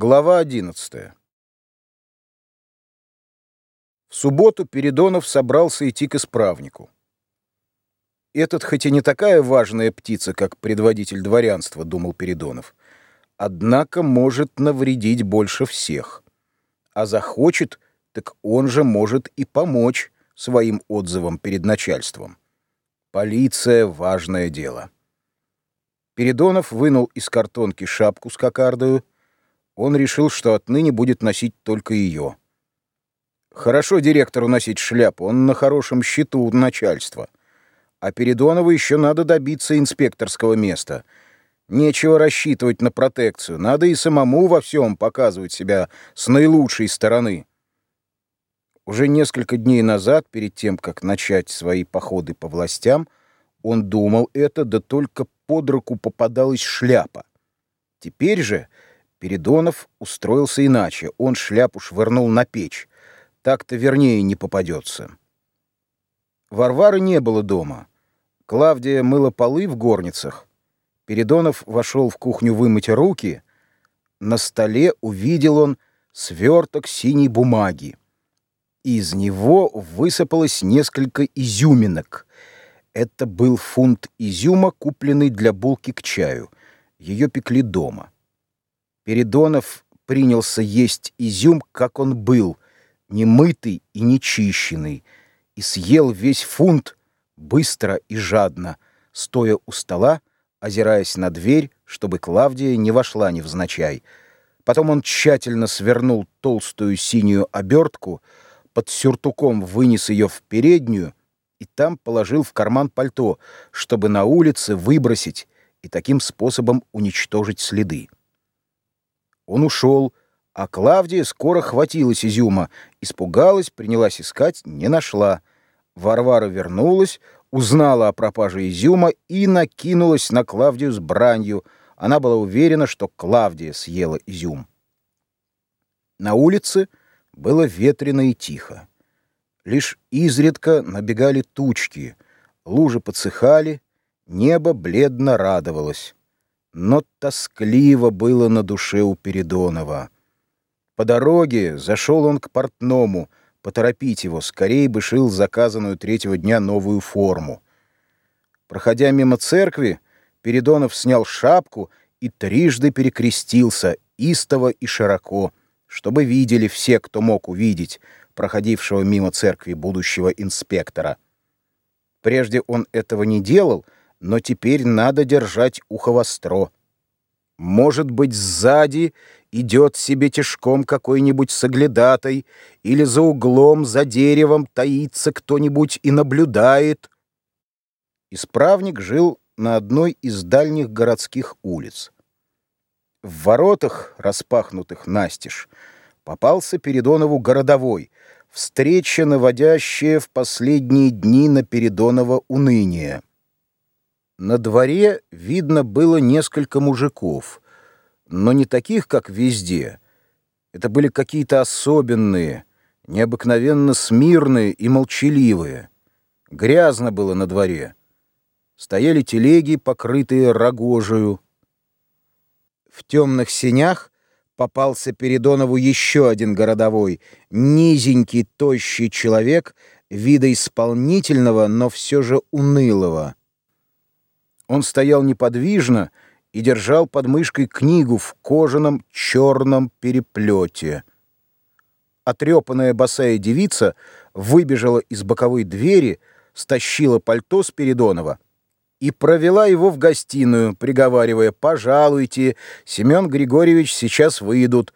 Глава 11. В субботу Передонов собрался идти к исправнику. Этот хоть и не такая важная птица, как предводитель дворянства, думал Передонов, однако может навредить больше всех. А захочет, так он же может и помочь своим отзывом перед начальством. Полиция — важное дело. Передонов вынул из картонки шапку с кокардою, он решил, что отныне будет носить только ее. Хорошо директору носить шляпу, он на хорошем счету у начальства. А Передонову еще надо добиться инспекторского места. Нечего рассчитывать на протекцию, надо и самому во всем показывать себя с наилучшей стороны. Уже несколько дней назад, перед тем, как начать свои походы по властям, он думал это, да только под руку попадалась шляпа. Теперь же Передонов устроился иначе. Он шляпу швырнул на печь. Так-то вернее не попадется. Варвары не было дома. Клавдия мыла полы в горницах. Передонов вошел в кухню вымыть руки. На столе увидел он сверток синей бумаги. Из него высыпалось несколько изюминок. Это был фунт изюма, купленный для булки к чаю. Ее пекли дома. Передонов принялся есть изюм, как он был, немытый и нечищенный, и съел весь фунт быстро и жадно, стоя у стола, озираясь на дверь, чтобы Клавдия не вошла невзначай. Потом он тщательно свернул толстую синюю обертку, под сюртуком вынес ее в переднюю и там положил в карман пальто, чтобы на улице выбросить и таким способом уничтожить следы. Он ушел, а Клавдия скоро хватилась изюма, испугалась, принялась искать, не нашла. Варвара вернулась, узнала о пропаже изюма и накинулась на Клавдию с бранью. Она была уверена, что Клавдия съела изюм. На улице было ветрено и тихо. Лишь изредка набегали тучки, лужи подсыхали, небо бледно радовалось но тоскливо было на душе у Передонова. По дороге зашел он к портному, поторопить его, скорее бы шил заказанную третьего дня новую форму. Проходя мимо церкви, Передонов снял шапку и трижды перекрестился, истово и широко, чтобы видели все, кто мог увидеть, проходившего мимо церкви будущего инспектора. Прежде он этого не делал — но теперь надо держать ухо востро. Может быть, сзади идет себе тяжком какой-нибудь соглядатой, или за углом, за деревом таится кто-нибудь и наблюдает. Исправник жил на одной из дальних городских улиц. В воротах, распахнутых настежь, попался Передонову городовой, встреча, наводящая в последние дни на Передонова уныние. На дворе видно было несколько мужиков, но не таких, как везде. Это были какие-то особенные, необыкновенно смирные и молчаливые. Грязно было на дворе. Стояли телеги, покрытые рогожею. В темных сенях попался Передонову еще один городовой, низенький, тощий человек, вида исполнительного, но все же унылого. Он стоял неподвижно и держал под мышкой книгу в кожаном черном переплете. Отрепанная босая девица выбежала из боковой двери, стащила пальто с Передонова и провела его в гостиную, приговаривая «Пожалуйте, Семен Григорьевич сейчас выйдут,